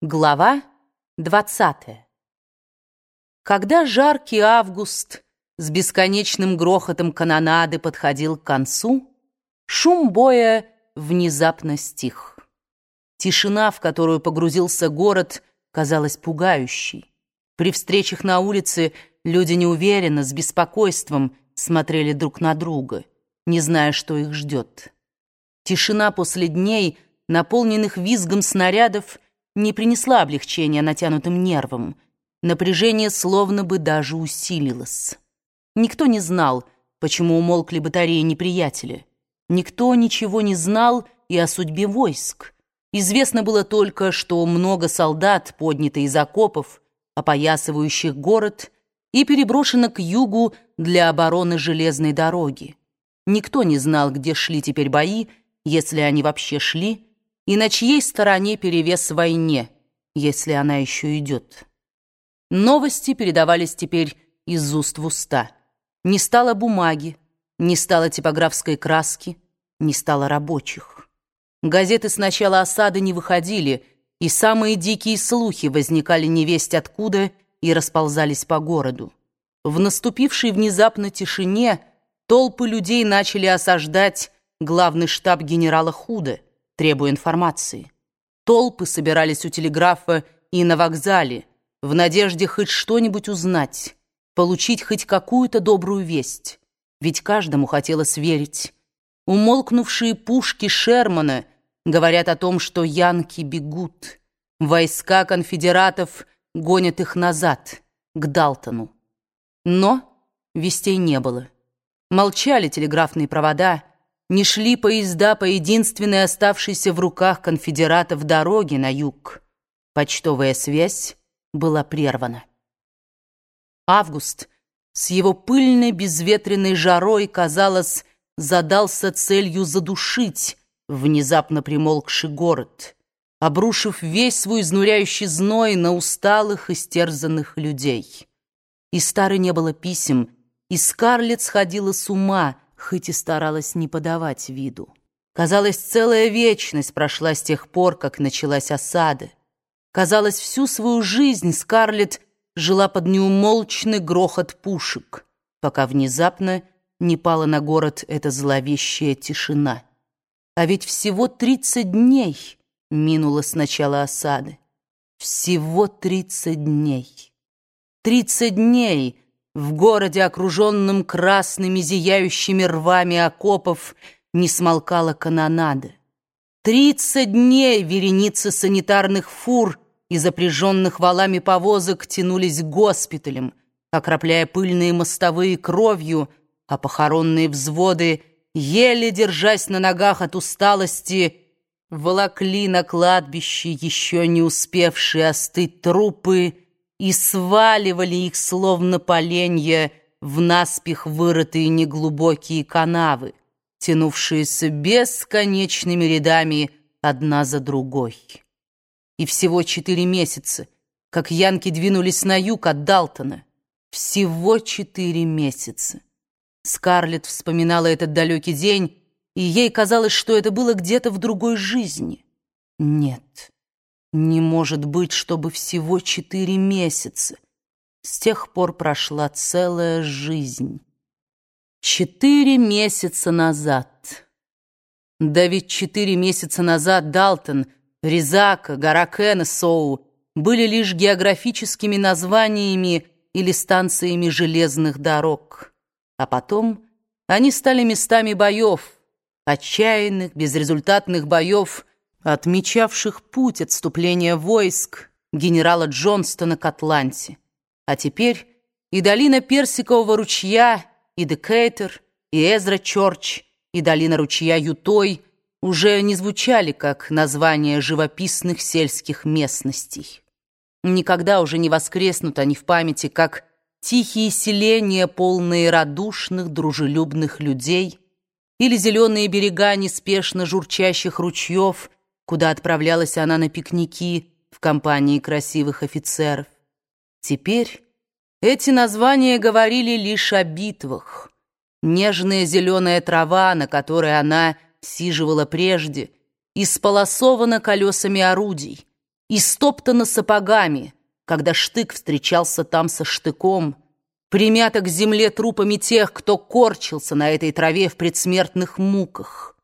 Глава 20. Когда жаркий август с бесконечным грохотом канонады подходил к концу, шум боя внезапно стих. Тишина, в которую погрузился город, казалась пугающей. При встречах на улице люди неуверенно, с беспокойством смотрели друг на друга, не зная, что их ждет. Тишина после дней, наполненных визгом снарядов, не принесла облегчения натянутым нервам. Напряжение словно бы даже усилилось. Никто не знал, почему умолкли батареи неприятеля. Никто ничего не знал и о судьбе войск. Известно было только, что много солдат поднято из окопов, опоясывающих город, и переброшено к югу для обороны железной дороги. Никто не знал, где шли теперь бои, если они вообще шли, и на чьей стороне перевес в войне, если она еще идет. Новости передавались теперь из уст в уста. Не стало бумаги, не стало типографской краски, не стало рабочих. Газеты с начала осады не выходили, и самые дикие слухи возникали невесть откуда и расползались по городу. В наступившей внезапно тишине толпы людей начали осаждать главный штаб генерала Худа — требуя информации. Толпы собирались у телеграфа и на вокзале, в надежде хоть что-нибудь узнать, получить хоть какую-то добрую весть. Ведь каждому хотелось верить. Умолкнувшие пушки Шермана говорят о том, что янки бегут. Войска конфедератов гонят их назад, к Далтону. Но вестей не было. Молчали телеграфные провода, не шли поезда по единственной оставшейся в руках конфедератов дороге на юг. Почтовая связь была прервана. Август с его пыльной безветренной жарой, казалось, задался целью задушить внезапно примолкший город, обрушив весь свой изнуряющий зной на усталых и стерзанных людей. И старой не было писем, и Скарлетт сходила с ума — хоть и старалась не подавать виду. Казалось, целая вечность прошла с тех пор, как началась осада. Казалось, всю свою жизнь Скарлетт жила под неумолчный грохот пушек, пока внезапно не пала на город эта зловещая тишина. А ведь всего тридцать дней минуло с начала осады. Всего тридцать дней. Тридцать дней — в городе, окруженном красными зияющими рвами окопов, не смолкала канонада. Тридцать дней вереницы санитарных фур и запряженных валами повозок тянулись к госпиталям, окропляя пыльные мостовые кровью, а похоронные взводы, еле держась на ногах от усталости, волокли на кладбище еще не успевшие остыть трупы, и сваливали их, словно поленья, в наспех вырытые неглубокие канавы, тянувшиеся бесконечными рядами одна за другой. И всего четыре месяца, как янки двинулись на юг от Далтона. Всего четыре месяца. Скарлетт вспоминала этот далекий день, и ей казалось, что это было где-то в другой жизни. Нет. Не может быть, чтобы всего четыре месяца. С тех пор прошла целая жизнь. Четыре месяца назад. Да ведь четыре месяца назад Далтон, Резака, гора Кеннесоу были лишь географическими названиями или станциями железных дорог. А потом они стали местами боев, отчаянных, безрезультатных боев, отмечавших путь отступления войск генерала Джонстона к Атланте. А теперь и долина Персикового ручья, и Декейтер, и Эзра Чорч, и долина ручья Ютой уже не звучали как названия живописных сельских местностей. Никогда уже не воскреснут они в памяти как тихие селения, полные радушных, дружелюбных людей, или зеленые берега неспешно журчащих ручьев, куда отправлялась она на пикники в компании красивых офицеров. Теперь эти названия говорили лишь о битвах. Нежная зеленая трава, на которой она сиживала прежде, исполосована колесами орудий, истоптана сапогами, когда штык встречался там со штыком, примята к земле трупами тех, кто корчился на этой траве в предсмертных муках.